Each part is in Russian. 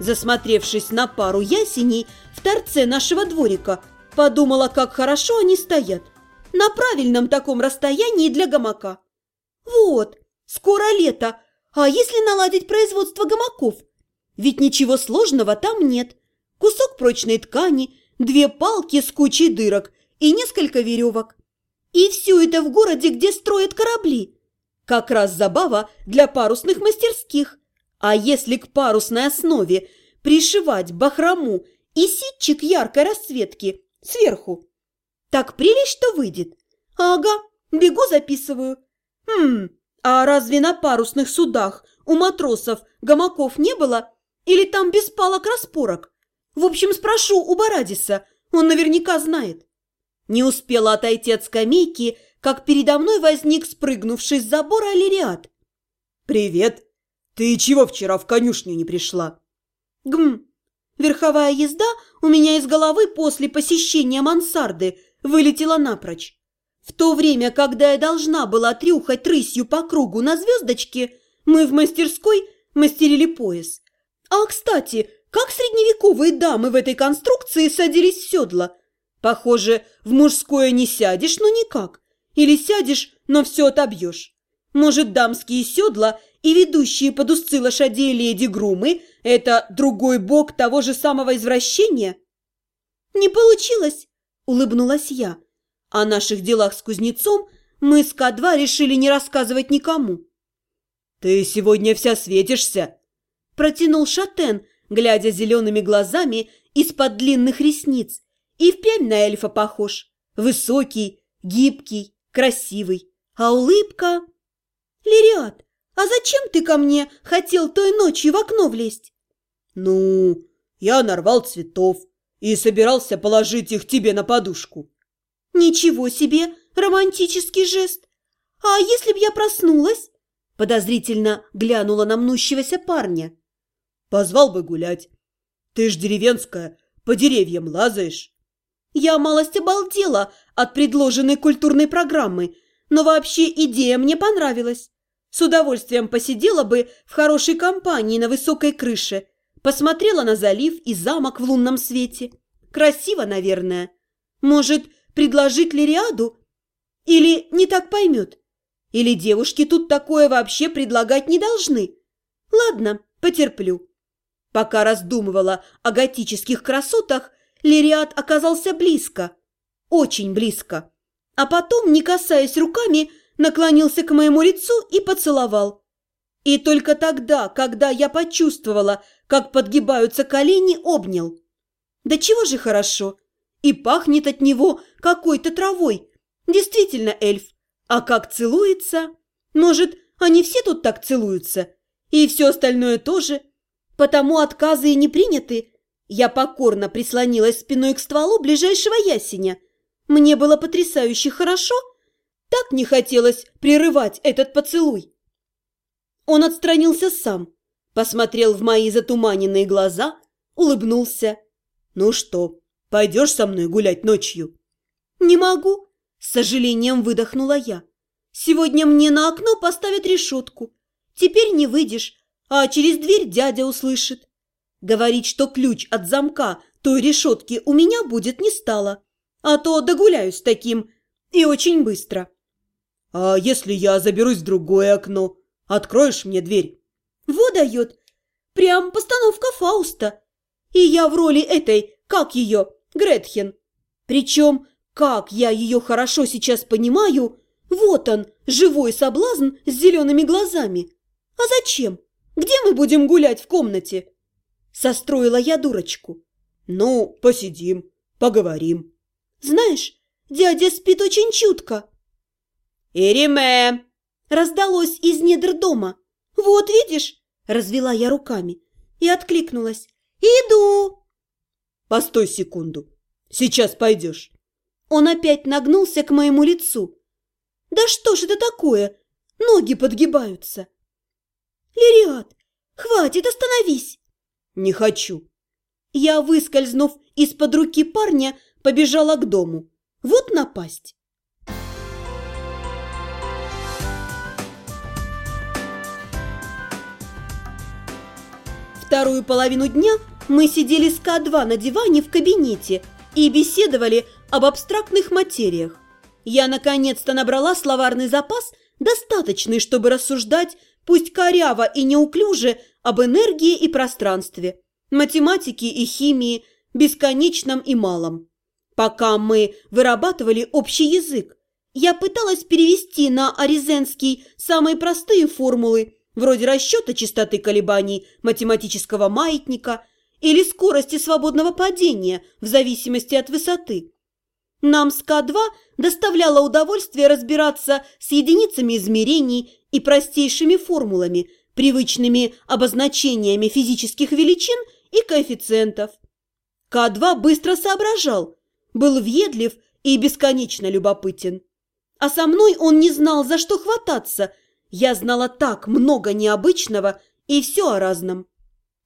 Засмотревшись на пару ясеней в торце нашего дворика, подумала, как хорошо они стоят. На правильном таком расстоянии для гамака. Вот, скоро лето, а если наладить производство гамаков? Ведь ничего сложного там нет. Кусок прочной ткани, две палки с кучей дырок и несколько веревок. И все это в городе, где строят корабли. Как раз забава для парусных мастерских. А если к парусной основе пришивать бахрому и ситчик яркой расцветки сверху, так что выйдет. Ага, бегу записываю. Хм, а разве на парусных судах у матросов гамаков не было? Или там без палок-распорок? В общем, спрошу у Барадиса, он наверняка знает. Не успела отойти от скамейки, как передо мной возник спрыгнувший с забора Алириат. «Привет! Ты чего вчера в конюшню не пришла?» «Гм! Верховая езда у меня из головы после посещения мансарды вылетела напрочь. В то время, когда я должна была трюхать рысью по кругу на звездочке, мы в мастерской мастерили пояс. А, кстати, как средневековые дамы в этой конструкции садились в седла? Похоже, в мужское не сядешь, но никак. Или сядешь, но все отобьешь. Может, дамские седла и ведущие под узцы лошадей леди-грумы – это другой бок того же самого извращения? «Не получилось», – улыбнулась я. О наших делах с кузнецом мы с К2 решили не рассказывать никому. «Ты сегодня вся светишься», – протянул Шатен, глядя зелеными глазами из-под длинных ресниц. И впрямь на эльфа похож. Высокий, гибкий, красивый. А улыбка... «Лириат, а зачем ты ко мне хотел той ночью в окно влезть?» «Ну, я нарвал цветов и собирался положить их тебе на подушку». «Ничего себе! Романтический жест! А если б я проснулась?» Подозрительно глянула на мнущегося парня. «Позвал бы гулять. Ты ж деревенская, по деревьям лазаешь». Я малость обалдела от предложенной культурной программы, но вообще идея мне понравилась. С удовольствием посидела бы в хорошей компании на высокой крыше, посмотрела на залив и замок в лунном свете. Красиво, наверное. Может, предложить Лириаду? Или не так поймет? Или девушки тут такое вообще предлагать не должны? Ладно, потерплю. Пока раздумывала о готических красотах, Лириад оказался близко, очень близко. А потом, не касаясь руками, наклонился к моему лицу и поцеловал. И только тогда, когда я почувствовала, как подгибаются колени, обнял. Да чего же хорошо! И пахнет от него какой-то травой. Действительно эльф. А как целуется? Может, они все тут так целуются? И все остальное тоже? Потому отказы и не приняты. Я покорно прислонилась спиной к стволу ближайшего ясеня. Мне было потрясающе хорошо. Так не хотелось прерывать этот поцелуй. Он отстранился сам, посмотрел в мои затуманенные глаза, улыбнулся. «Ну что, Пойдешь со мной гулять ночью?» «Не могу», – с сожалением выдохнула я. «Сегодня мне на окно поставят решетку. Теперь не выйдешь, а через дверь дядя услышит. Говорить, что ключ от замка той решетки у меня будет не стало, а то догуляюсь таким и очень быстро». «А если я заберусь в другое окно? Откроешь мне дверь?» «Во дает! Прям постановка Фауста. И я в роли этой, как ее, Гретхен. Причем, как я ее хорошо сейчас понимаю, вот он, живой соблазн с зелеными глазами. А зачем? Где мы будем гулять в комнате? Состроила я дурочку. Ну, посидим, поговорим. Знаешь, дядя спит очень чутко. «Ириме!» Раздалось из недр дома. «Вот видишь?» Развела я руками и откликнулась. «Иду!» Постой секунду. Сейчас пойдешь. Он опять нагнулся к моему лицу. Да что ж это такое? Ноги подгибаются. Лириат, хватит, остановись. Не хочу. Я, выскользнув из-под руки парня, побежала к дому. Вот напасть. Вторую половину дня мы сидели с К2 на диване в кабинете и беседовали об абстрактных материях. Я наконец-то набрала словарный запас, достаточный, чтобы рассуждать, пусть коряво и неуклюже, об энергии и пространстве, математике и химии, бесконечном и малом. Пока мы вырабатывали общий язык, я пыталась перевести на аризенский самые простые формулы, вроде расчета частоты колебаний математического маятника или скорости свободного падения в зависимости от высоты. Нам с К2 доставляло удовольствие разбираться с единицами измерений и простейшими формулами, привычными обозначениями физических величин и коэффициентов. К2 быстро соображал, был въедлив и бесконечно любопытен. А со мной он не знал, за что хвататься. Я знала так много необычного и все о разном.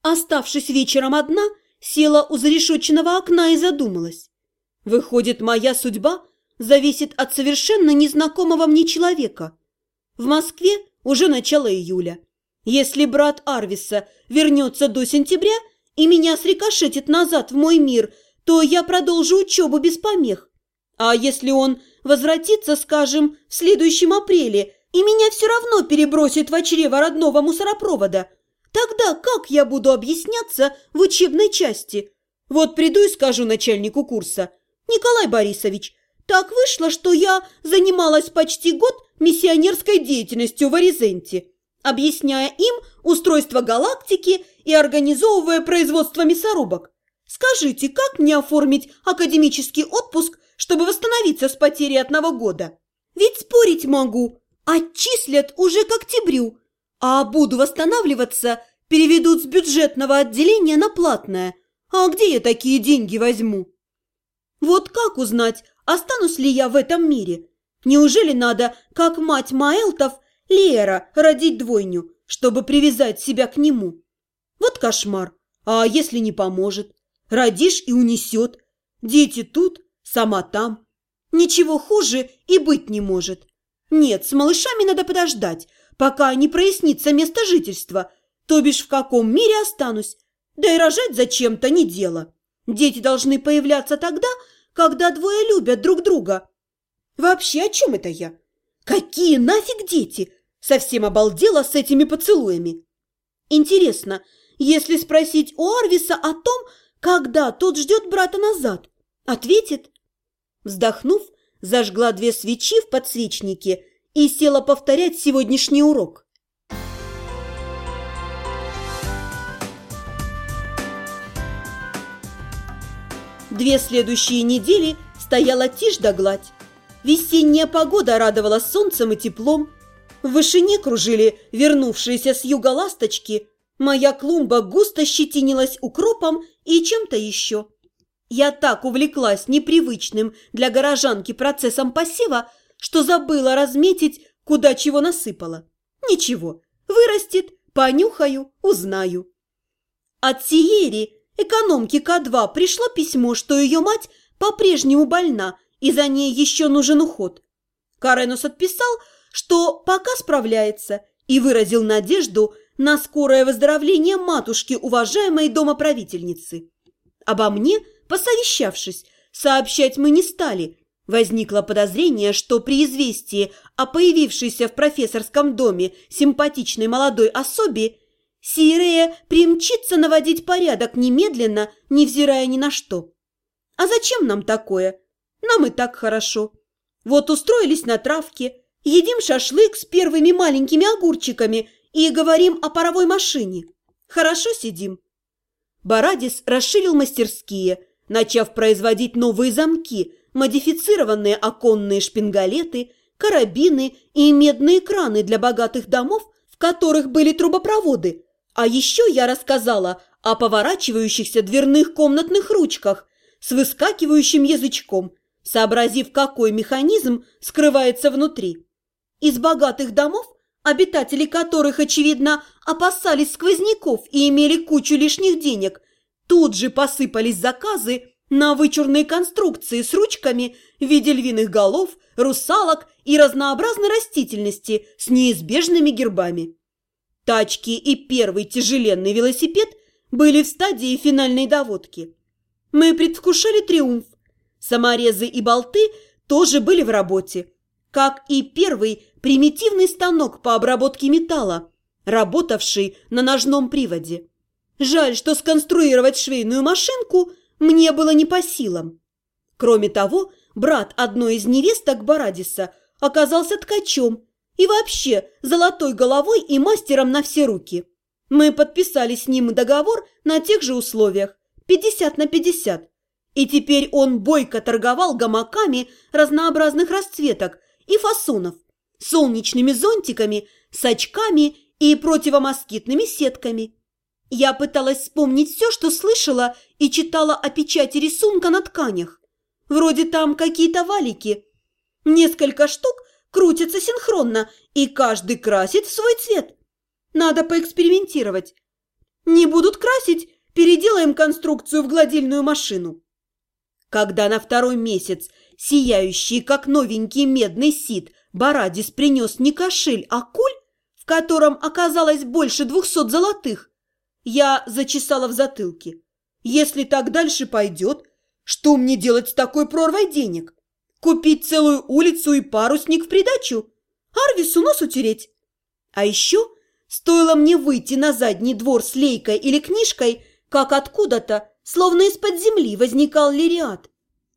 Оставшись вечером одна, села у зарешоченного окна и задумалась. Выходит, моя судьба зависит от совершенно незнакомого мне человека. В Москве уже начало июля. Если брат Арвиса вернется до сентября и меня срикошетит назад в мой мир, то я продолжу учебу без помех. А если он возвратится, скажем, в следующем апреле, и меня все равно перебросит в чрево родного мусоропровода, тогда как я буду объясняться в учебной части? Вот приду и скажу начальнику курса. Николай Борисович, так вышло, что я занималась почти год миссионерской деятельностью в Аризенте, объясняя им устройство галактики и организовывая производство мясорубок. Скажите, как мне оформить академический отпуск чтобы восстановиться с потери одного года. Ведь спорить могу, отчислят уже к октябрю, а буду восстанавливаться, переведут с бюджетного отделения на платное. А где я такие деньги возьму? Вот как узнать, останусь ли я в этом мире? Неужели надо, как мать Маэлтов, Лера, родить двойню, чтобы привязать себя к нему? Вот кошмар. А если не поможет? Родишь и унесет. Дети тут, Сама там. Ничего хуже и быть не может. Нет, с малышами надо подождать, пока не прояснится место жительства, то бишь в каком мире останусь. Да и рожать зачем-то не дело. Дети должны появляться тогда, когда двое любят друг друга. Вообще, о чем это я? Какие нафиг дети? Совсем обалдела с этими поцелуями. Интересно, если спросить у Арвиса о том, когда тот ждет брата назад, ответит Вздохнув, зажгла две свечи в подсвечнике и села повторять сегодняшний урок. Две следующие недели стояла тишь да гладь. Весенняя погода радовала солнцем и теплом. В вышине кружили вернувшиеся с юга ласточки. Моя клумба густо щетинилась укропом и чем-то еще. Я так увлеклась непривычным для горожанки процессом посева, что забыла разметить, куда чего насыпала. Ничего, вырастет, понюхаю, узнаю. От Сиери, экономки К2, пришло письмо, что ее мать по-прежнему больна, и за ней еще нужен уход. Каренус отписал, что пока справляется, и выразил надежду на скорое выздоровление матушки уважаемой домоправительницы. Обо мне – Посовещавшись, сообщать мы не стали. Возникло подозрение, что при известии о появившейся в профессорском доме симпатичной молодой особе Сирея примчится наводить порядок немедленно, невзирая ни на что. А зачем нам такое? Нам и так хорошо. Вот устроились на травке, едим шашлык с первыми маленькими огурчиками и говорим о паровой машине. Хорошо сидим. Барадис расширил мастерские – начав производить новые замки, модифицированные оконные шпингалеты, карабины и медные краны для богатых домов, в которых были трубопроводы. А еще я рассказала о поворачивающихся дверных комнатных ручках с выскакивающим язычком, сообразив, какой механизм скрывается внутри. Из богатых домов, обитатели которых, очевидно, опасались сквозняков и имели кучу лишних денег, Тут же посыпались заказы на вычурные конструкции с ручками в виде львиных голов, русалок и разнообразной растительности с неизбежными гербами. Тачки и первый тяжеленный велосипед были в стадии финальной доводки. Мы предвкушали триумф. Саморезы и болты тоже были в работе, как и первый примитивный станок по обработке металла, работавший на ножном приводе. Жаль, что сконструировать швейную машинку мне было не по силам. Кроме того, брат одной из невесток Барадиса оказался ткачом и вообще золотой головой и мастером на все руки. Мы подписали с ним договор на тех же условиях, 50 на 50. И теперь он бойко торговал гамаками разнообразных расцветок и фасонов, солнечными зонтиками, с очками и противомоскитными сетками. Я пыталась вспомнить все, что слышала и читала о печати рисунка на тканях. Вроде там какие-то валики. Несколько штук крутятся синхронно, и каждый красит в свой цвет. Надо поэкспериментировать. Не будут красить, переделаем конструкцию в гладильную машину. Когда на второй месяц сияющий, как новенький медный сит, Барадис принес не кошель, а куль, в котором оказалось больше двухсот золотых, я зачесала в затылке. Если так дальше пойдет, что мне делать с такой прорвой денег? Купить целую улицу и парусник в придачу? Арвису нос утереть? А еще стоило мне выйти на задний двор с лейкой или книжкой, как откуда-то, словно из-под земли, возникал Лириат.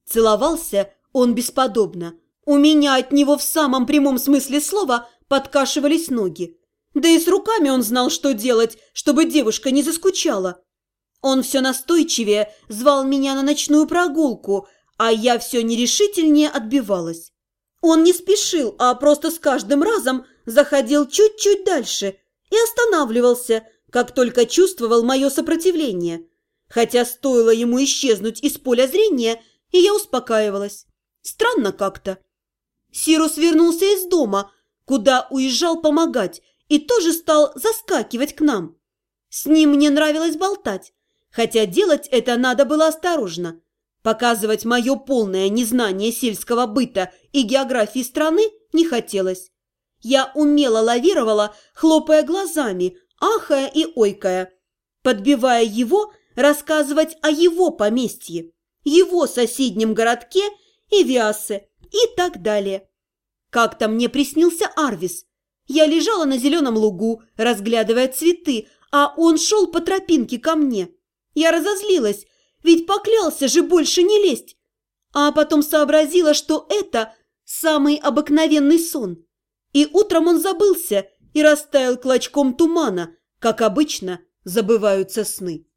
Целовался он бесподобно. У меня от него в самом прямом смысле слова подкашивались ноги. Да и с руками он знал, что делать, чтобы девушка не заскучала. Он все настойчивее звал меня на ночную прогулку, а я все нерешительнее отбивалась. Он не спешил, а просто с каждым разом заходил чуть-чуть дальше и останавливался, как только чувствовал мое сопротивление. Хотя стоило ему исчезнуть из поля зрения, и я успокаивалась. Странно как-то. Сирус вернулся из дома, куда уезжал помогать, и тоже стал заскакивать к нам. С ним мне нравилось болтать, хотя делать это надо было осторожно. Показывать мое полное незнание сельского быта и географии страны не хотелось. Я умело лавировала, хлопая глазами, ахая и ойкая, подбивая его рассказывать о его поместье, его соседнем городке и Виасе и так далее. Как-то мне приснился Арвис, я лежала на зеленом лугу, разглядывая цветы, а он шел по тропинке ко мне. Я разозлилась, ведь поклялся же больше не лезть. А потом сообразила, что это самый обыкновенный сон. И утром он забылся и растаял клочком тумана, как обычно забываются сны.